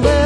todos